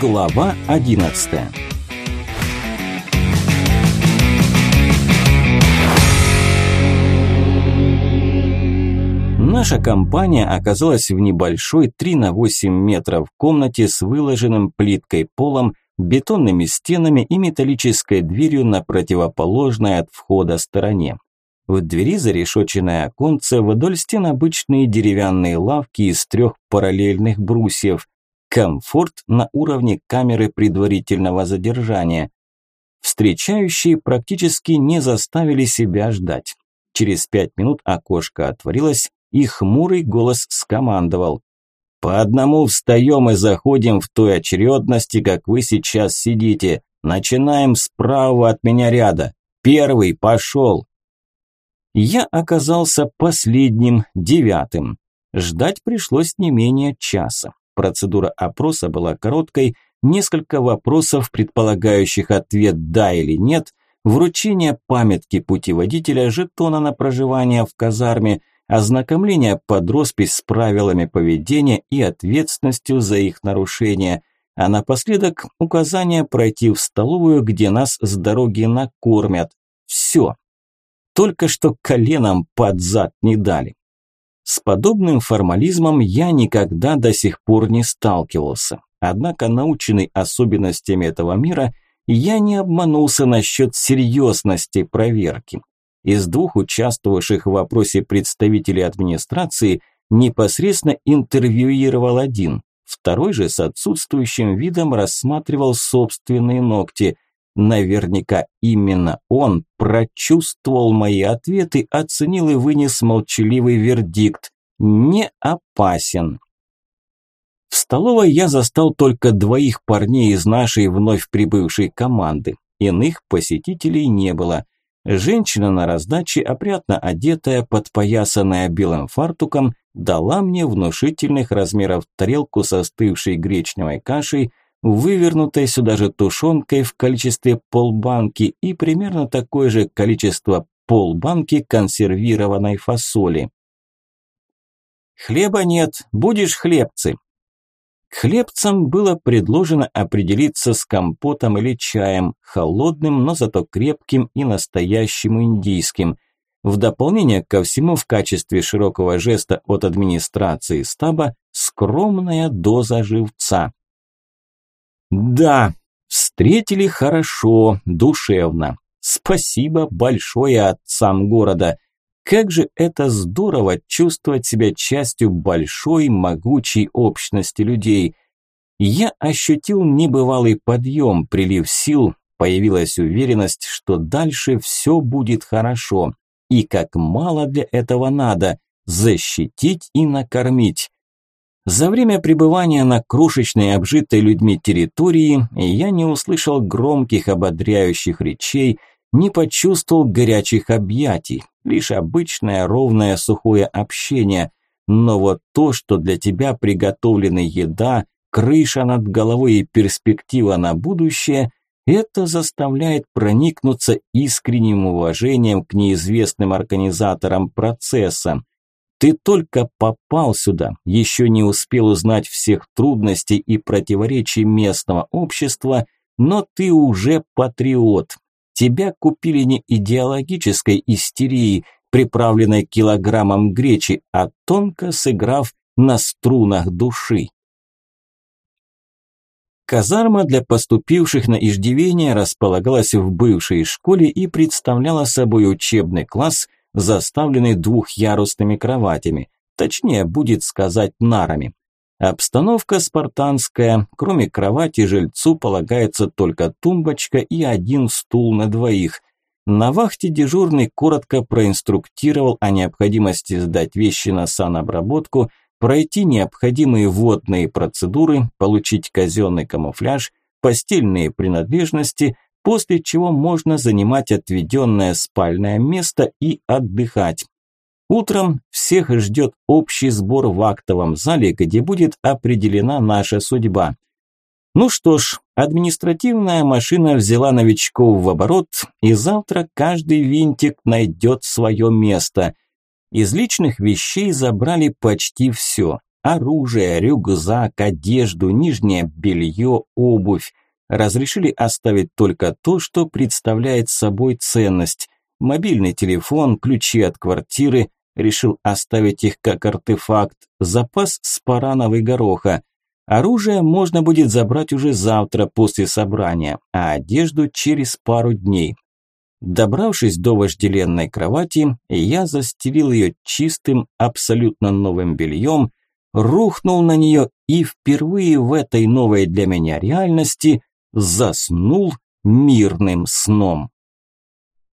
Глава 11. Наша компания оказалась в небольшой 3 на 8 метров комнате с выложенным плиткой полом, бетонными стенами и металлической дверью на противоположной от входа стороне. В двери зарешоченное оконце, вдоль стен обычные деревянные лавки из трех параллельных брусьев. Комфорт на уровне камеры предварительного задержания. Встречающие практически не заставили себя ждать. Через пять минут окошко отворилось, и хмурый голос скомандовал. «По одному встаем и заходим в той очередности, как вы сейчас сидите. Начинаем справа от меня ряда. Первый пошел!» Я оказался последним, девятым. Ждать пришлось не менее часа. Процедура опроса была короткой, несколько вопросов, предполагающих ответ «да» или «нет», вручение памятки путеводителя, жетона на проживание в казарме, ознакомление под роспись с правилами поведения и ответственностью за их нарушение, а напоследок указание пройти в столовую, где нас с дороги накормят. Все. Только что коленом под зад не дали. С подобным формализмом я никогда до сих пор не сталкивался. Однако, наученный особенностями этого мира, я не обманулся насчет серьезности проверки. Из двух участвовавших в вопросе представителей администрации непосредственно интервьюировал один, второй же с отсутствующим видом рассматривал собственные ногти – Наверняка именно он прочувствовал мои ответы, оценил и вынес молчаливый вердикт. Не опасен. В столовой я застал только двоих парней из нашей вновь прибывшей команды. Иных посетителей не было. Женщина на раздаче, опрятно одетая, подпоясанная белым фартуком, дала мне внушительных размеров тарелку со остывшей гречневой кашей – вывернутой сюда же тушенкой в количестве полбанки и примерно такое же количество полбанки консервированной фасоли. «Хлеба нет, будешь хлебцы?» К хлебцам было предложено определиться с компотом или чаем, холодным, но зато крепким и настоящим индийским. В дополнение ко всему в качестве широкого жеста от администрации стаба скромная доза живца. Да, встретили хорошо, душевно. Спасибо большое отцам города. Как же это здорово чувствовать себя частью большой, могучей общности людей. Я ощутил небывалый подъем, прилив сил, появилась уверенность, что дальше все будет хорошо. И как мало для этого надо – защитить и накормить. За время пребывания на крошечной обжитой людьми территории я не услышал громких ободряющих речей, не почувствовал горячих объятий, лишь обычное ровное сухое общение. Но вот то, что для тебя приготовлена еда, крыша над головой и перспектива на будущее, это заставляет проникнуться искренним уважением к неизвестным организаторам процесса. Ты только попал сюда, еще не успел узнать всех трудностей и противоречий местного общества, но ты уже патриот. Тебя купили не идеологической истерией, приправленной килограммом гречи, а тонко сыграв на струнах души. Казарма для поступивших на иждивение располагалась в бывшей школе и представляла собой учебный класс – заставленный двухъярусными кроватями, точнее будет сказать нарами. Обстановка спартанская, кроме кровати жильцу полагается только тумбочка и один стул на двоих. На вахте дежурный коротко проинструктировал о необходимости сдать вещи на санобработку, пройти необходимые водные процедуры, получить казенный камуфляж, постельные принадлежности – после чего можно занимать отведенное спальное место и отдыхать. Утром всех ждет общий сбор в актовом зале, где будет определена наша судьба. Ну что ж, административная машина взяла новичков в оборот, и завтра каждый винтик найдет свое место. Из личных вещей забрали почти все. оружие, рюкзак, одежду, нижнее белье, обувь. Разрешили оставить только то, что представляет собой ценность. Мобильный телефон, ключи от квартиры, решил оставить их как артефакт, запас спарановой гороха. Оружие можно будет забрать уже завтра после собрания, а одежду через пару дней. Добравшись до вожделенной кровати, я застелил ее чистым, абсолютно новым бельем, рухнул на нее и впервые в этой новой для меня реальности заснул мирным сном.